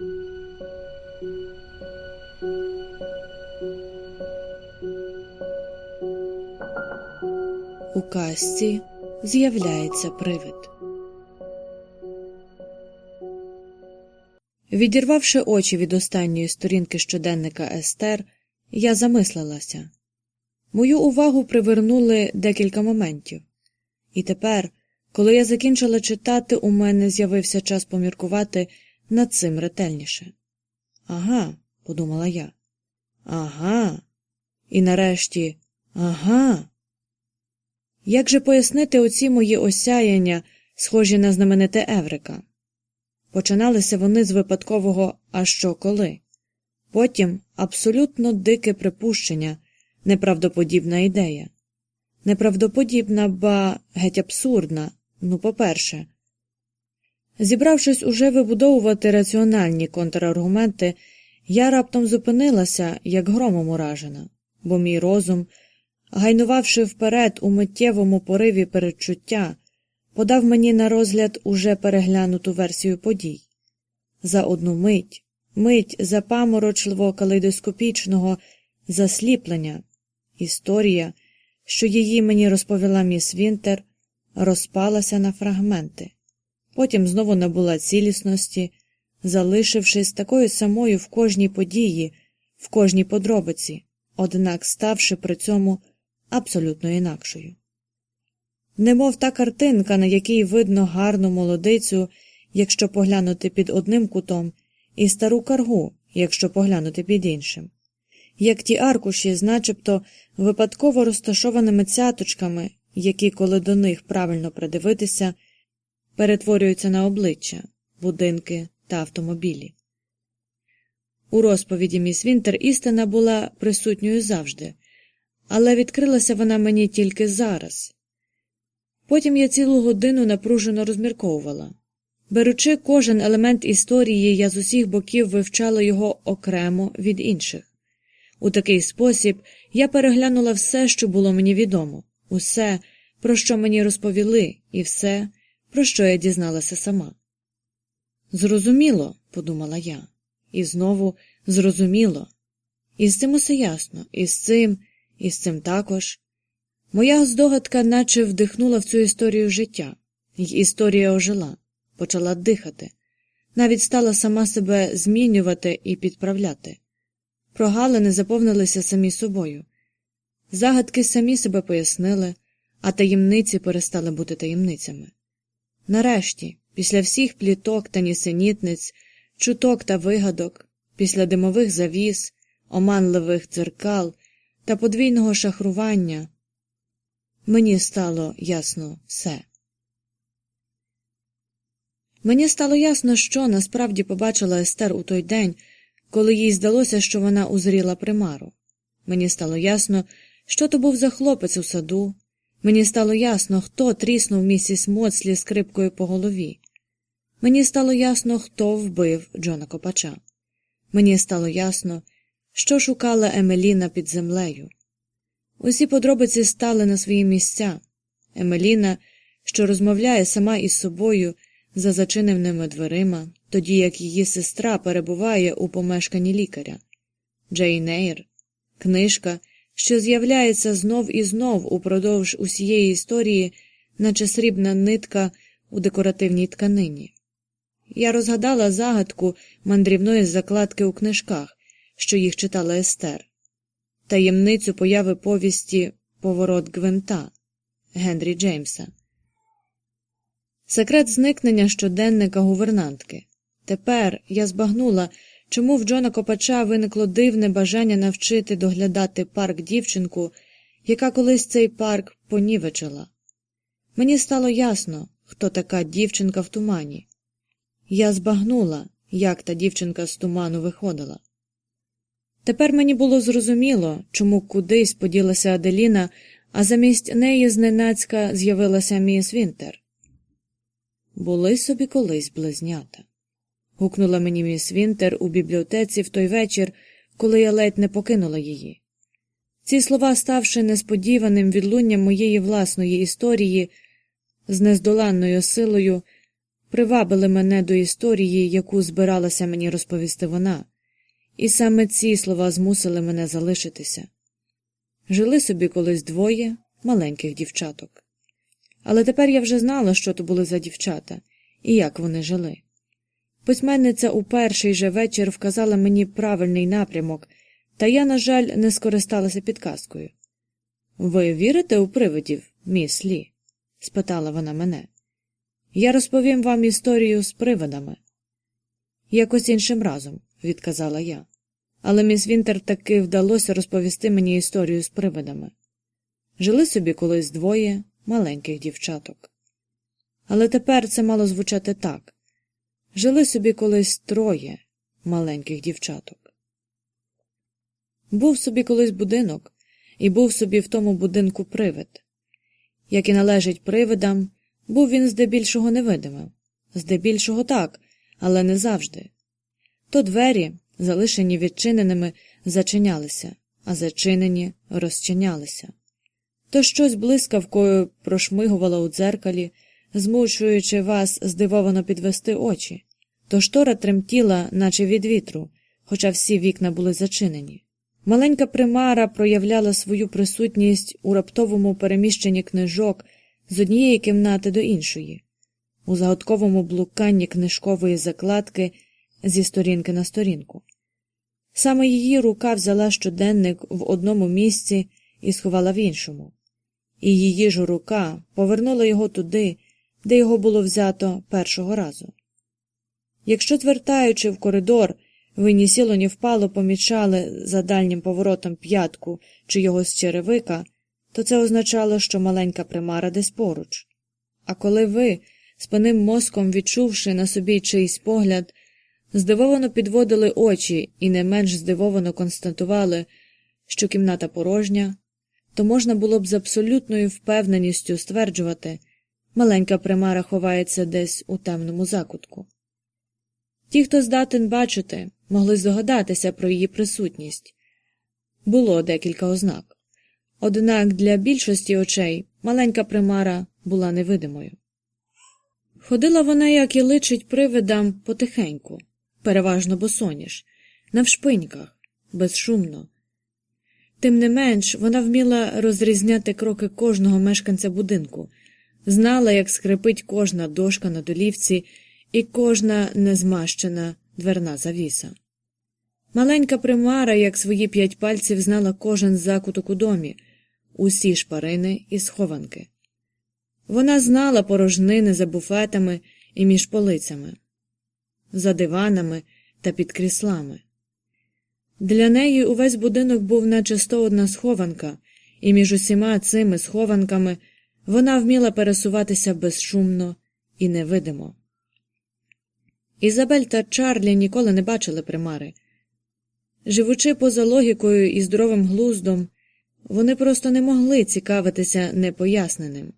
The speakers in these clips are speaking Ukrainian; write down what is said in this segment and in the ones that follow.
У казці з'являється привид. Відірвавши очі від останньої сторінки щоденника Естер, я замислилася. Мою увагу привернули декілька моментів. І тепер, коли я закінчила читати, у мене з'явився час поміркувати над цим ретельніше. Ага, подумала я. Ага. І нарешті, ага. Як же пояснити оці мої осяяння, схожі на знамените Еврика? Починалися вони з випадкового а що коли, потім абсолютно дике припущення, неправдоподібна ідея. Неправдоподібна, ба геть абсурдна, ну, по-перше. Зібравшись уже вибудовувати раціональні контраргументи, я раптом зупинилася, як громом уражена, бо мій розум, гайнувавши вперед у миттєвому пориві передчуття, подав мені на розгляд уже переглянуту версію подій. За одну мить, мить запаморочливо калейдоскопічного засліплення, історія, що її мені розповіла міс Вінтер, розпалася на фрагменти, потім знову набула цілісності, залишившись такою самою в кожній події, в кожній подробиці, однак ставши при цьому абсолютно інакшою. Немов та картинка, на якій видно гарну молодицю, якщо поглянути під одним кутом, і стару каргу, якщо поглянути під іншим, як ті аркуші з начебто випадково розташованими цяточками, які, коли до них правильно придивитися, перетворюються на обличчя, будинки та автомобілі. У розповіді міс Вінтер істина була присутньою завжди, але відкрилася вона мені тільки зараз, Потім я цілу годину напружено розмірковувала. Беручи кожен елемент історії, я з усіх боків вивчала його окремо від інших. У такий спосіб я переглянула все, що було мені відомо, усе, про що мені розповіли, і все, про що я дізналася сама. Зрозуміло, подумала я, і знову зрозуміло. І з цим усе ясно, і з цим, і з цим також. Моя здогадка наче вдихнула в цю історію життя, І історія ожила, почала дихати, навіть стала сама себе змінювати і підправляти. Прогалини заповнилися самі собою, загадки самі себе пояснили, а таємниці перестали бути таємницями. Нарешті, після всіх пліток та нісенітниць, чуток та вигадок, після димових завіс, оманливих дзеркал та подвійного шахрування. Мені стало ясно все. Мені стало ясно, що насправді побачила Естер у той день, коли їй здалося, що вона узріла примару. Мені стало ясно, що то був за хлопець у саду. Мені стало ясно, хто тріснув місіс Моцлі скрипкою по голові. Мені стало ясно, хто вбив Джона Копача. Мені стало ясно, що шукала Емеліна під землею. Усі подробиці стали на свої місця. Емеліна, що розмовляє сама із собою за зачиненими дверима, тоді як її сестра перебуває у помешканні лікаря, Джейн Ейр, книжка, що з'являється знов і знов упродовж усієї історії, наче срібна нитка у декоративній тканині. Я розгадала загадку мандрівної закладки у книжках, що їх читала Естер таємницю появи повісті Поворот Гвинта Генрі Джеймса, секрет зникнення щоденника гувернантки. Тепер я збагнула, чому в Джона Копача виникло дивне бажання навчити доглядати парк дівчинку, яка колись цей парк понівечила. Мені стало ясно, хто така дівчинка в тумані. Я збагнула, як та дівчинка з туману виходила. Тепер мені було зрозуміло, чому кудись поділася Аделіна, а замість неї зненацька з'явилася міс Вінтер. Були собі колись близнята. Гукнула мені міс Вінтер у бібліотеці в той вечір, коли я ледь не покинула її. Ці слова, ставши несподіваним відлунням моєї власної історії, з нездоланною силою, привабили мене до історії, яку збиралася мені розповісти вона, і саме ці слова змусили мене залишитися. Жили собі колись двоє маленьких дівчаток. Але тепер я вже знала, що то були за дівчата і як вони жили. Письменниця у перший же вечір вказала мені правильний напрямок, та я, на жаль, не скористалася підказкою. Ви вірите у привидів, міс Лі? спитала вона мене. Я розповім вам історію з привидами. Якось іншим разом, відказала я. Але міс Вінтер таки вдалося розповісти мені історію з привидами. Жили собі колись двоє маленьких дівчаток. Але тепер це мало звучати так жили собі колись троє маленьких дівчаток. Був собі колись будинок, і був собі в тому будинку привид. Як і належить привидам, був він здебільшого невидимим, здебільшого так, але не завжди. То двері, залишені відчиненими, зачинялися, а зачинені розчинялися. То щось блискавкою прошмигувало у дзеркалі, змушуючи вас здивовано підвести очі, то штора тремтіла, наче від вітру, хоча всі вікна були зачинені. Маленька примара проявляла свою присутність у раптовому переміщенні книжок з однієї кімнати до іншої, у загадковому блуканні книжкової закладки зі сторінки на сторінку. Саме її рука взяла щоденник в одному місці і сховала в іншому, і її ж рука повернула його туди, де його було взято першого разу. Якщо, звертаючи в коридор, ви ні сіло, ні впало помічали за дальнім поворотом п'ятку чи його з черевика, то це означало, що маленька примара десь поруч. А коли ви, спинним мозком відчувши на собі чийсь погляд, здивовано підводили очі і не менш здивовано констатували, що кімната порожня, то можна було б з абсолютною впевненістю стверджувати, маленька примара ховається десь у темному закутку. Ті, хто здатен бачити, могли здогадатися про її присутність. Було декілька ознак. Однак для більшості очей маленька примара була невидимою. Ходила вона, як і личить привидам, потихеньку, переважно босоніж, навшпиньках, безшумно. Тим не менш, вона вміла розрізняти кроки кожного мешканця будинку, знала, як скрипить кожна дошка на долівці і кожна незмащена дверна завіса. Маленька примара, як свої п'ять пальців, знала кожен закуток у домі, усі шпарини і схованки. Вона знала порожнини за буфетами і між полицями, за диванами та під кріслами. Для неї увесь будинок був наче сто одна схованка, і між усіма цими схованками вона вміла пересуватися безшумно і невидимо. Ізабель та Чарлі ніколи не бачили примари. Живучи поза логікою і здоровим глуздом, вони просто не могли цікавитися непоясненим,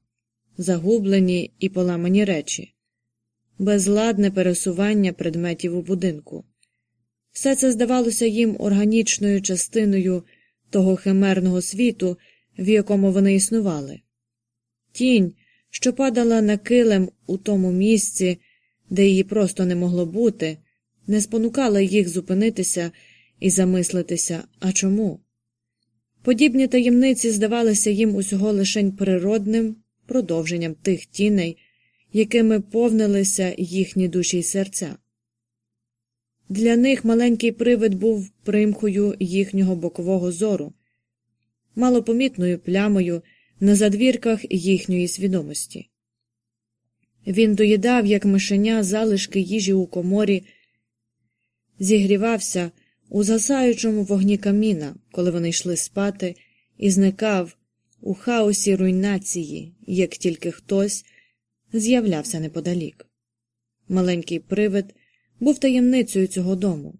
загублені і поламані речі, безладне пересування предметів у будинку. Все це здавалося їм органічною частиною того химерного світу, в якому вони існували. Тінь, що падала на килим у тому місці, де її просто не могло бути, не спонукала їх зупинитися і замислитися, а чому? Подібні таємниці здавалися їм усього лишень природним продовженням тих тіней, якими повнилися їхні душі й серця. Для них маленький привид був примхою їхнього бокового зору, малопомітною плямою на задвірках їхньої свідомості. Він доїдав, як мишеня, залишки їжі у коморі, зігрівався у згасаючому вогні каміна, коли вони йшли спати, і зникав у хаосі руйнації, як тільки хтось з'являвся неподалік. Маленький привид був таємницею цього дому,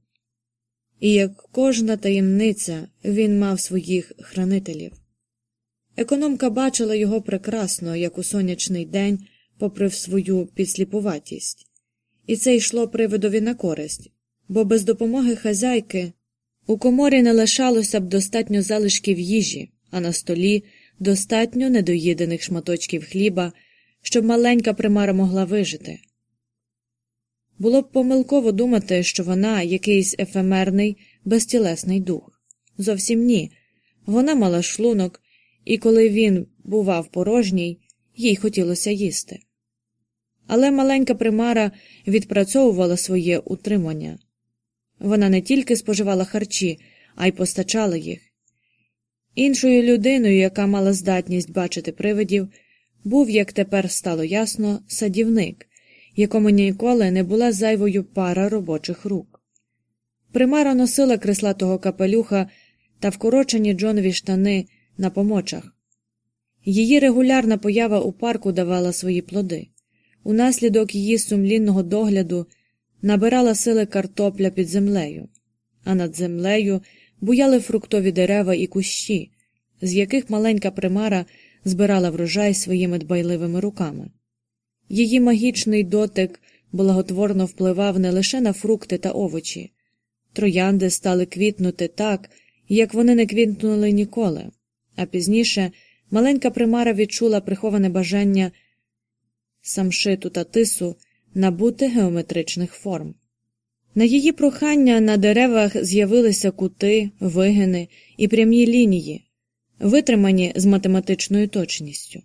і як кожна таємниця він мав своїх хранителів. Економка бачила його прекрасно, як у сонячний день, попри свою підсліпуватість, і це йшло привидові на користь, бо без допомоги хазяйки у коморі не лишалося б достатньо залишків їжі, а на столі достатньо недоїдених шматочків хліба, щоб маленька примара могла вижити. Було б помилково думати, що вона якийсь ефемерний, безтілесний дух. Зовсім ні. Вона мала шлунок, і коли він бував порожній, їй хотілося їсти. Але маленька примара відпрацьовувала своє утримання. Вона не тільки споживала харчі, а й постачала їх. Іншою людиною, яка мала здатність бачити привидів, був, як тепер стало ясно, садівник, якому ніколи не була зайвою пара робочих рук. Примара носила креслатого капелюха та вкорочені Джонові штани на помочах. Її регулярна поява у парку давала свої плоди. Унаслідок її сумлінного догляду набирала сили картопля під землею, а над землею буяли фруктові дерева і кущі, з яких маленька примара збирала врожай своїми дбайливими руками. Її магічний дотик благотворно впливав не лише на фрукти та овочі, троянди стали квітнути так, як вони не квітнули ніколи, а пізніше маленька примара відчула приховане бажання самшиту та тису набути геометричних форм. На її прохання на деревах з'явилися кути, вигини і прямі лінії, витримані з математичною точністю.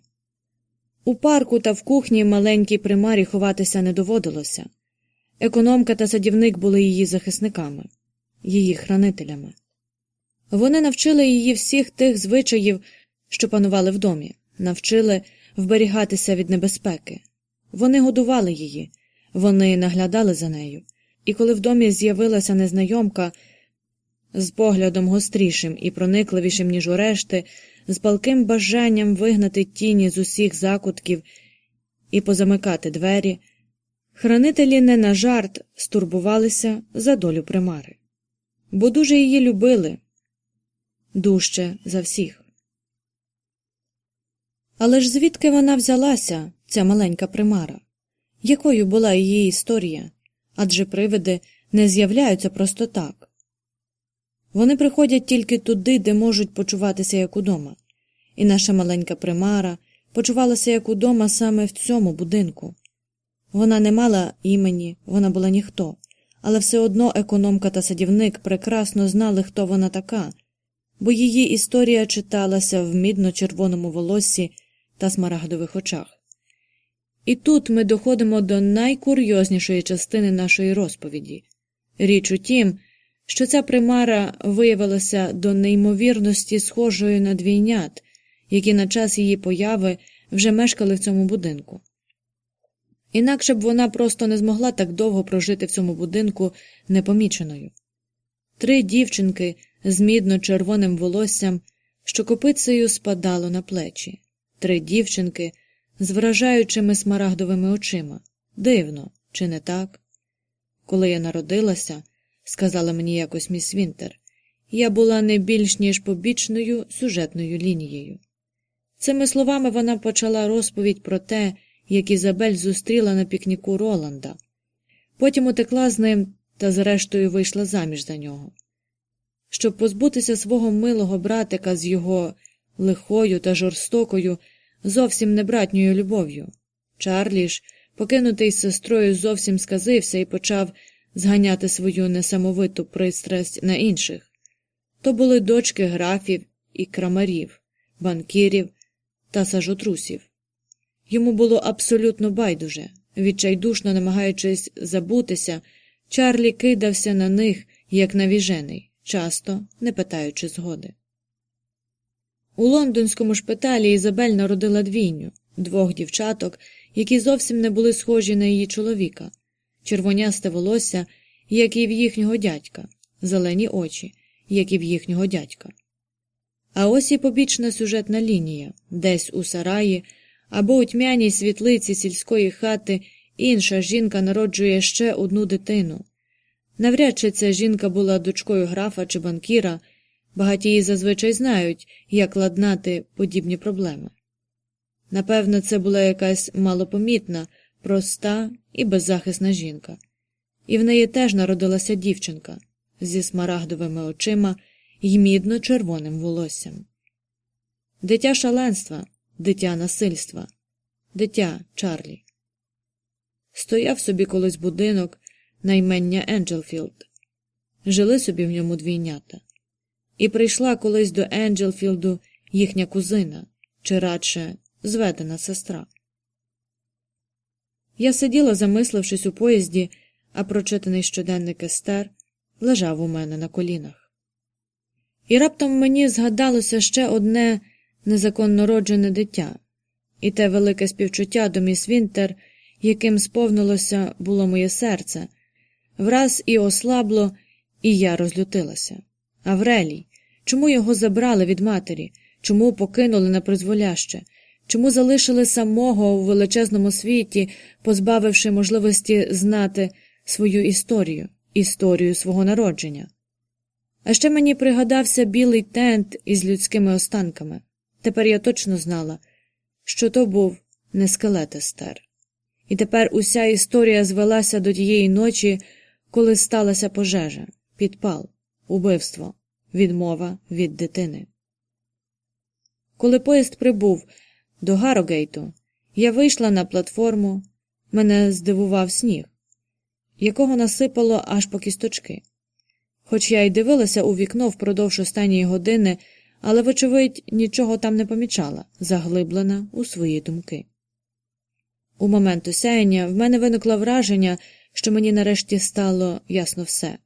У парку та в кухні маленькій примарі ховатися не доводилося. Економка та садівник були її захисниками, її хранителями. Вони навчили її всіх тих звичаїв, що панували в домі, навчили вберігатися від небезпеки. Вони годували її, вони наглядали за нею, і коли в домі з'явилася незнайомка з поглядом гострішим і проникливішим, ніж у решти, з палким бажанням вигнати тіні з усіх закутків і позамикати двері, хранителі не на жарт стурбувалися за долю примари, бо дуже її любили дужче за всіх. Але ж звідки вона взялася, ця маленька примара? Якою була її історія? Адже привиди не з'являються просто так. Вони приходять тільки туди, де можуть почуватися як удома, і наша маленька примара почувалася як удома саме в цьому будинку. Вона не мала імені, вона була ніхто, але все одно економка та садівник прекрасно знали, хто вона така, бо її історія читалася в мідно-червоному волоссі та смарагдових очах. І тут ми доходимо до найкурйознішої частини нашої розповіді річ у тім, що ця примара виявилася до неймовірності схожою на двійнят, які на час її появи вже мешкали в цьому будинку. Інакше б вона просто не змогла так довго прожити в цьому будинку непоміченою. Три дівчинки з мідно червоним волоссям, що копицею спадало на плечі, три дівчинки з вражаючими смарагдовими очима. Дивно, чи не так? Коли я народилася, сказала мені якось міс Вінтер, я була не більш ніж побічною сюжетною лінією. Цими словами вона почала розповідь про те, як Ізабель зустріла на пікніку Роланда. Потім утекла з ним та, зрештою, вийшла заміж за нього. Щоб позбутися свого милого братика з його лихою та жорстокою, зовсім небратньою любов'ю. Чарлі ж, покинутий з сестрою, зовсім сказився і почав зганяти свою несамовиту пристрасть на інших. То були дочки графів і крамарів, банкірів та сажотрусів. Йому було абсолютно байдуже, відчайдушно намагаючись забутися, Чарлі кидався на них, як навіжений, часто не питаючи згоди. У лондонському шпиталі Ізабель народила двійню двох дівчаток, які зовсім не були схожі на її чоловіка, червонясте волосся, як і в їхнього дядька, зелені очі, як і в їхнього дядька. А ось і побічна сюжетна лінія десь у сараї або у тьмяній світлиці сільської хати інша жінка народжує ще одну дитину. Навряд чи ця жінка була дочкою графа чи банкіра. Багатії зазвичай знають, як ладнати подібні проблеми. Напевно, це була якась малопомітна, проста і беззахисна жінка, і в неї теж народилася дівчинка зі смарагдовими очима й мідно червоним волоссям. Дитя шаленства, дитя насильства, дитя Чарлі. Стояв собі колись будинок, на імення Енджелфілд. Жили собі в ньому двійнята. І прийшла колись до Енджелфілду їхня кузина, чи радше зведена сестра. Я сиділа, замислившись у поїзді, а прочитаний щоденник Естер лежав у мене на колінах. І раптом мені згадалося ще одне незаконно роджене дитя, і те велике співчуття до міс Вінтер, яким сповнилося було моє серце, враз і ослабло, і я розлютилася. Аврелій, чому його забрали від матері, чому покинули на призволяще, чому залишили самого у величезному світі, позбавивши можливості знати свою історію, історію свого народження? А ще мені пригадався білий тент із людськими останками. Тепер я точно знала, що то був не скелет Естер. І тепер уся історія звелася до тієї ночі, коли сталася пожежа, підпал, убивство, відмова від дитини. Коли поїзд прибув до Гарогейту, я вийшла на платформу, мене здивував сніг, якого насипало аж по кісточки. Хоч я й дивилася у вікно впродовж останньої години, але, вочевидь, нічого там не помічала, заглиблена у свої думки. У момент осяяння в мене виникло враження, що мені нарешті стало ясно все.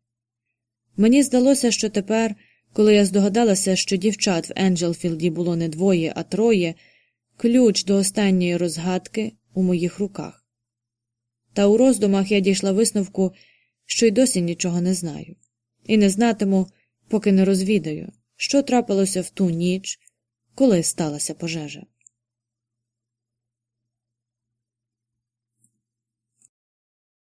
Мені здалося, що тепер, коли я здогадалася, що дівчат в Енджелфілді було не двоє, а троє, ключ до останньої розгадки у моїх руках. Та у роздумах я дійшла висновку, що й досі нічого не знаю, і не знатиму, поки не розвідаю, що трапилося в ту ніч, коли сталася пожежа.